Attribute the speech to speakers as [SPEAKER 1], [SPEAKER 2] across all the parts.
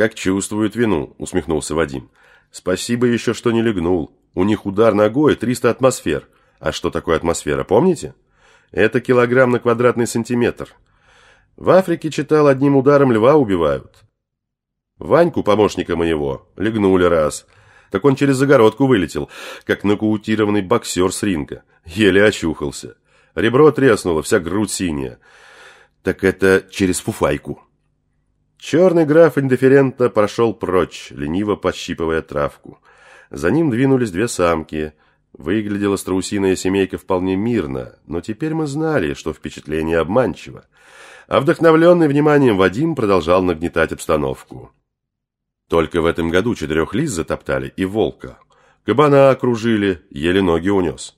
[SPEAKER 1] как чувствует вину», – усмехнулся Вадим. «Спасибо еще, что не легнул. У них удар ногой 300 атмосфер. А что такое атмосфера, помните? Это килограмм на квадратный сантиметр. В Африке, читал, одним ударом льва убивают. Ваньку, помощника моего, легнули раз. Так он через загородку вылетел, как нокаутированный боксер с ринга. Еле очухался. Ребро треснуло, вся грудь синяя. Так это через фуфайку. Черный граф индифферентно прошел прочь, лениво пощипывая травку. За ним двинулись две самки. Выглядела страусиная семейка вполне мирно, но теперь мы знали, что впечатление обманчиво. А вдохновленный вниманием Вадим продолжал нагнетать обстановку. Только в этом году четырех лис затоптали и волка. Кабана окружили, еле ноги унес.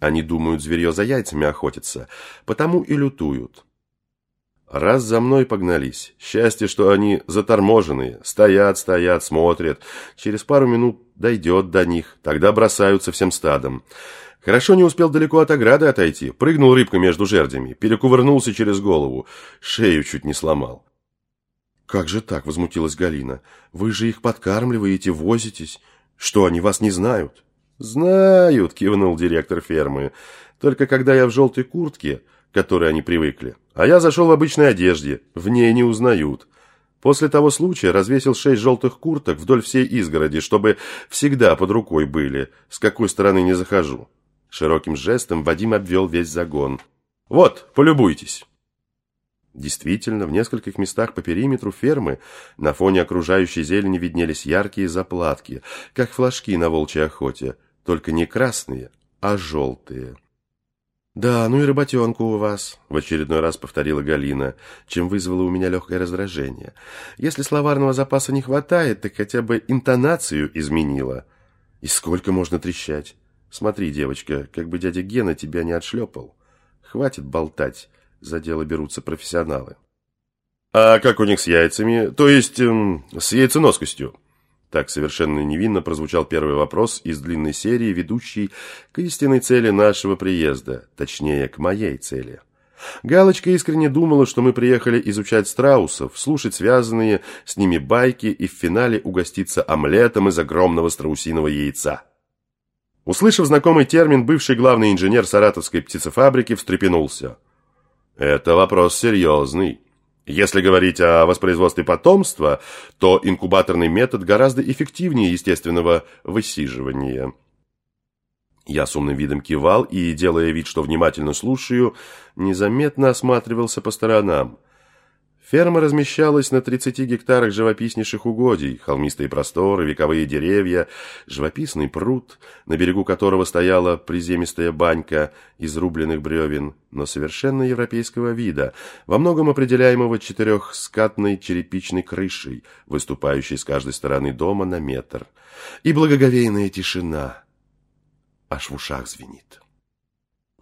[SPEAKER 1] Они думают, зверье за яйцами охотится, потому и лютуют. Раз за мной погнались. Счастье, что они заторможенные. Стоят, стоят, смотрят. Через пару минут дойдет до них. Тогда бросаются всем стадом. Хорошо не успел далеко от ограды отойти. Прыгнул рыбка между жердями. Перекувырнулся через голову. Шею чуть не сломал. «Как же так?» – возмутилась Галина. «Вы же их подкармливаете, возитесь. Что, они вас не знают?» «Знают», – кивнул директор фермы. «Только когда я в желтой куртке, к которой они привыкли, а я зашел в обычной одежде, в ней не узнают. После того случая развесил шесть желтых курток вдоль всей изгороди, чтобы всегда под рукой были, с какой стороны не захожу. Широким жестом Вадим обвел весь загон. «Вот, полюбуйтесь». Действительно, в нескольких местах по периметру фермы на фоне окружающей зелени виднелись яркие заплатки, как флажки на волчьей охоте, только не красные, а желтые. «Да, ну и работенка у вас», — в очередной раз повторила Галина, чем вызвало у меня легкое раздражение. «Если словарного запаса не хватает, так хотя бы интонацию изменила. И сколько можно трещать? Смотри, девочка, как бы дядя Гена тебя не отшлепал. Хватит болтать, за дело берутся профессионалы». «А как у них с яйцами? То есть, эм, с яйценоскостью?» Так совершенно невинно прозвучал первый вопрос из длинной серии, ведущей к истинной цели нашего приезда, точнее, к моей цели. Галочка искренне думала, что мы приехали изучать страусов, слушать связанные с ними байки и в финале угоститься омлетом из огромного страусиного яйца. Услышав знакомый термин, бывший главный инженер саратовской птицефабрики встрепенулся. «Это вопрос серьезный». Если говорить о воспроизводстве потомства, то инкубаторный метод гораздо эффективнее естественного высиживания. Я с умным видом кивал и, делая вид, что внимательно слушаю, незаметно осматривался по сторонам – Ферма размещалась на 30 гектарах живописнейших угодий, холмистые просторы, вековые деревья, живописный пруд, на берегу которого стояла приземистая банька из рубленых бревен, но совершенно европейского вида, во многом определяемого четырехскатной черепичной крышей, выступающей с каждой стороны дома на метр. И благоговейная тишина аж в ушах звенит.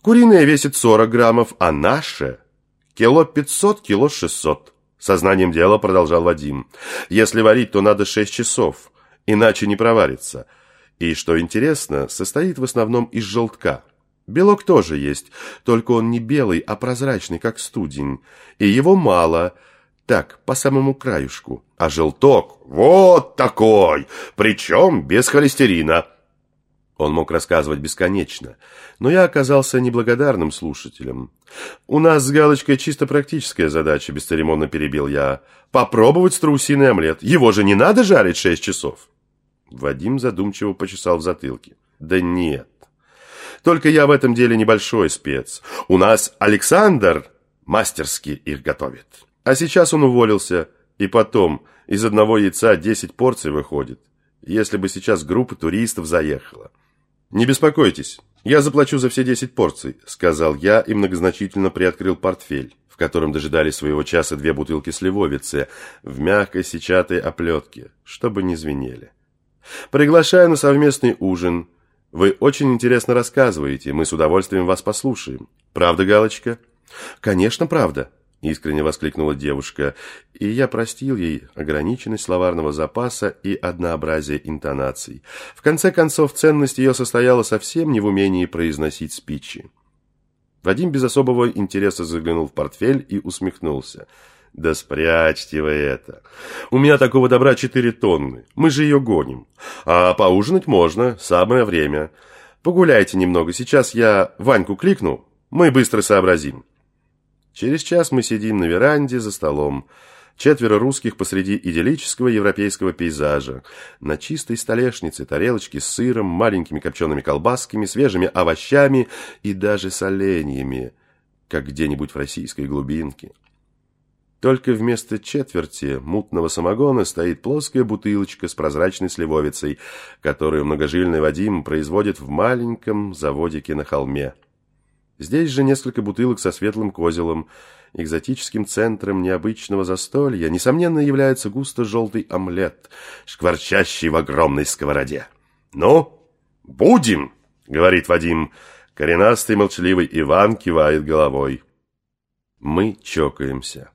[SPEAKER 1] Куриная весит 40 граммов, а наша – кило 500, кило 600 Сознанием дела продолжал Вадим. Если варить, то надо шесть часов, иначе не проварится. И, что интересно, состоит в основном из желтка. Белок тоже есть, только он не белый, а прозрачный, как студень. И его мало, так, по самому краюшку. А желток вот такой, причем без холестерина. Он мог рассказывать бесконечно, но я оказался неблагодарным слушателем. «У нас с Галочкой чисто практическая задача», – бесцеремонно перебил я. «Попробовать страусиный омлет. Его же не надо жарить шесть часов». Вадим задумчиво почесал в затылке. «Да нет. Только я в этом деле небольшой спец. У нас Александр мастерски их готовит. А сейчас он уволился, и потом из одного яйца десять порций выходит. Если бы сейчас группа туристов заехала». «Не беспокойтесь, я заплачу за все десять порций», – сказал я и многозначительно приоткрыл портфель, в котором дожидались своего часа две бутылки сливовицы в мягкой сетчатой оплетке, чтобы не звенели. «Приглашаю на совместный ужин. Вы очень интересно рассказываете, мы с удовольствием вас послушаем. Правда, Галочка?» «Конечно, правда», Искренне воскликнула девушка, и я простил ей ограниченность словарного запаса и однообразие интонаций. В конце концов, ценность ее состояла совсем не в умении произносить спичи. Вадим без особого интереса заглянул в портфель и усмехнулся. Да спрячьте вы это. У меня такого добра четыре тонны. Мы же ее гоним. А поужинать можно, самое время. Погуляйте немного. Сейчас я Ваньку кликну. Мы быстро сообразим. Через час мы сидим на веранде за столом. Четверо русских посреди идиллического европейского пейзажа. На чистой столешнице тарелочки с сыром, маленькими копчеными колбасками, свежими овощами и даже соленьями, как где-нибудь в российской глубинке. Только вместо четверти мутного самогона стоит плоская бутылочка с прозрачной сливовицей, которую многожильный Вадим производит в маленьком заводике на холме. Здесь же несколько бутылок со светлым козелом. Экзотическим центром необычного застолья, несомненно, является густо-желтый омлет, шкварчащий в огромной сковороде. «Ну, будем!» — говорит Вадим. Коренастый молчаливый Иван кивает головой. Мы чокаемся.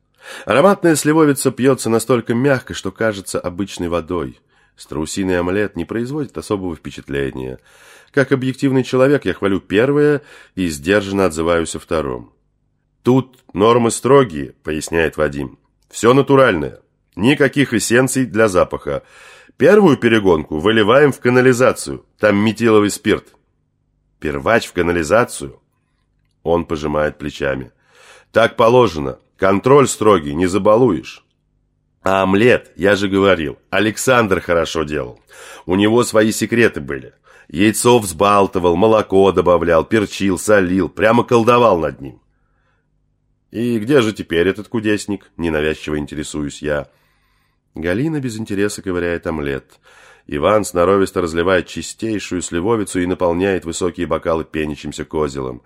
[SPEAKER 1] Ароматная сливовица пьется настолько мягко, что кажется обычной водой. Страусиный омлет не производит особого впечатления. Как объективный человек я хвалю первое и сдержанно отзываюсь о втором. «Тут нормы строгие», — поясняет Вадим. «Все натуральное. Никаких эссенций для запаха. Первую перегонку выливаем в канализацию. Там метиловый спирт». «Первач в канализацию?» Он пожимает плечами. «Так положено. Контроль строгий, не забалуешь. А омлет, я же говорил, Александр хорошо делал. У него свои секреты были. Яйцо взбалтывал, молоко добавлял, перчил, солил, прямо колдовал над ним. «И где же теперь этот кудесник?» – ненавязчиво интересуюсь я. Галина без интереса ковыряет омлет. Иван сноровисто разливает чистейшую сливовицу и наполняет высокие бокалы пенящимся козелом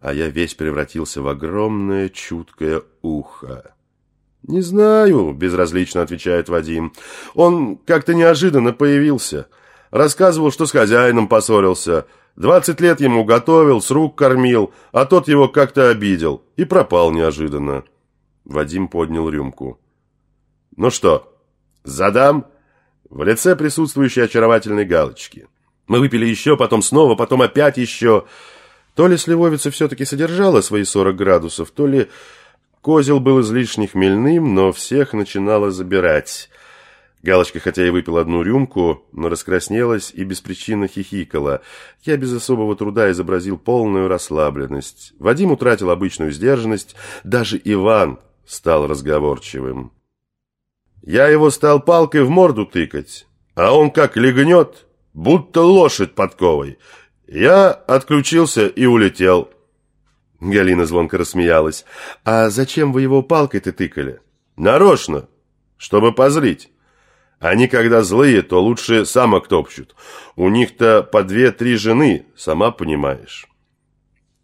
[SPEAKER 1] а я весь превратился в огромное чуткое ухо. «Не знаю», — безразлично отвечает Вадим. «Он как-то неожиданно появился. Рассказывал, что с хозяином поссорился. Двадцать лет ему готовил, с рук кормил, а тот его как-то обидел и пропал неожиданно». Вадим поднял рюмку. «Ну что, задам?» В лице присутствующей очаровательной галочки. Мы выпили еще, потом снова, потом опять еще... То ли сливовица все-таки содержала свои 40 градусов, то ли козел был излишне хмельным, но всех начинало забирать. Галочка, хотя и выпила одну рюмку, но раскраснелась и беспричинно хихикала. Я без особого труда изобразил полную расслабленность. Вадим утратил обычную сдержанность, даже Иван стал разговорчивым. Я его стал палкой в морду тыкать, а он как легнет, будто лошадь подковой. Я отключился и улетел. Галина звонко рассмеялась. А зачем вы его палкой-то тыкали? Нарочно, чтобы позлить. Они, когда злые, то лучше самок топчут. У них-то по две-три жены, сама понимаешь.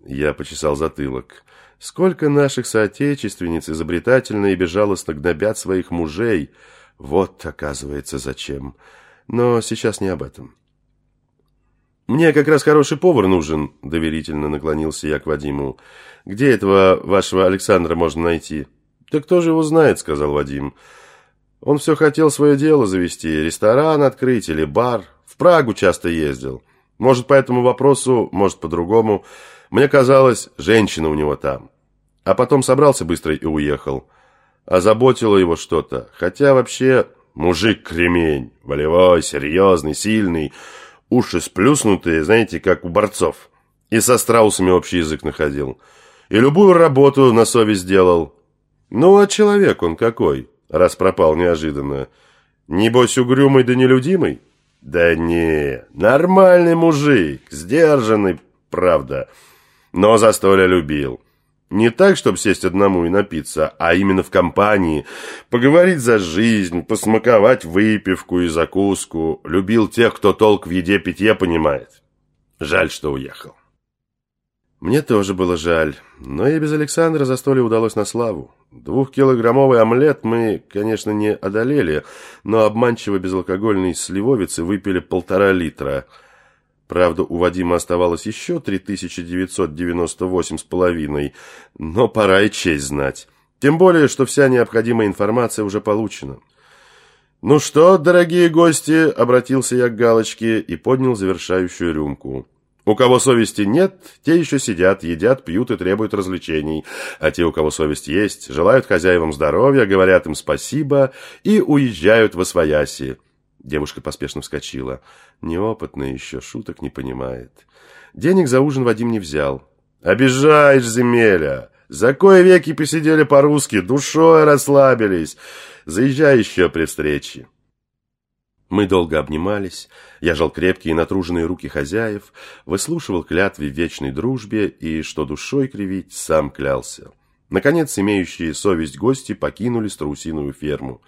[SPEAKER 1] Я почесал затылок. Сколько наших соотечественниц изобретательно и безжалостно гнобят своих мужей. Вот, оказывается, зачем. Но сейчас не об этом. «Мне как раз хороший повар нужен», – доверительно наклонился я к Вадиму. «Где этого вашего Александра можно найти?» «Да кто же его знает», – сказал Вадим. «Он все хотел свое дело завести, ресторан открыть или бар. В Прагу часто ездил. Может, по этому вопросу, может, по-другому. Мне казалось, женщина у него там. А потом собрался быстро и уехал. Озаботило его что-то. Хотя вообще мужик-кремень, волевой, серьезный, сильный». Уши сплюснутые, знаете, как у борцов. И со страусами общий язык находил. И любую работу на совесть делал. Ну, а человек он какой, раз пропал неожиданно. Небось, угрюмый да нелюдимый? Да не, нормальный мужик, сдержанный, правда. Но застолье любил. Не так, чтобы сесть одному и напиться, а именно в компании, поговорить за жизнь, посмаковать выпивку и закуску. Любил тех, кто толк в еде-питье понимает. Жаль, что уехал. Мне тоже было жаль, но и без Александра застолье удалось на славу. Двухкилограммовый омлет мы, конечно, не одолели, но обманчиво безалкогольной сливовицы выпили полтора литра – Правда, у Вадима оставалось еще 3998 с половиной, но пора и честь знать. Тем более, что вся необходимая информация уже получена. «Ну что, дорогие гости», — обратился я к Галочке и поднял завершающую рюмку. У кого совести нет, те еще сидят, едят, пьют и требуют развлечений. А те, у кого совесть есть, желают хозяевам здоровья, говорят им спасибо и уезжают во свояси. Девушка поспешно вскочила. Неопытная еще, шуток не понимает. Денег за ужин Вадим не взял. «Обижаешь, земеля! За кое веки посидели по-русски, душой расслабились. Заезжай еще при встрече». Мы долго обнимались, я жал крепкие и натруженные руки хозяев, выслушивал клятвы в вечной дружбе и, что душой кривить, сам клялся. Наконец, имеющие совесть гости покинули страусиную ферму.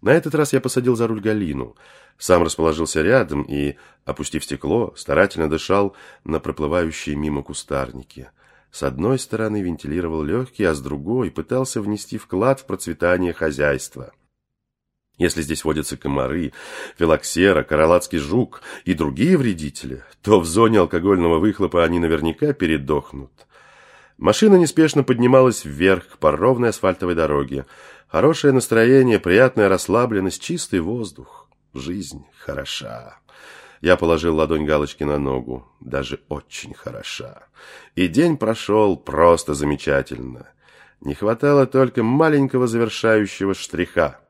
[SPEAKER 1] На этот раз я посадил за руль Галину, сам расположился рядом и, опустив стекло, старательно дышал на проплывающие мимо кустарники. С одной стороны вентилировал легкие, а с другой пытался внести вклад в процветание хозяйства. Если здесь водятся комары, филоксера, караладский жук и другие вредители, то в зоне алкогольного выхлопа они наверняка передохнут. Машина неспешно поднималась вверх по ровной асфальтовой дороге. Хорошее настроение, приятная расслабленность, чистый воздух. Жизнь хороша. Я положил ладонь галочки на ногу. Даже очень хороша. И день прошел просто замечательно. Не хватало только маленького завершающего штриха.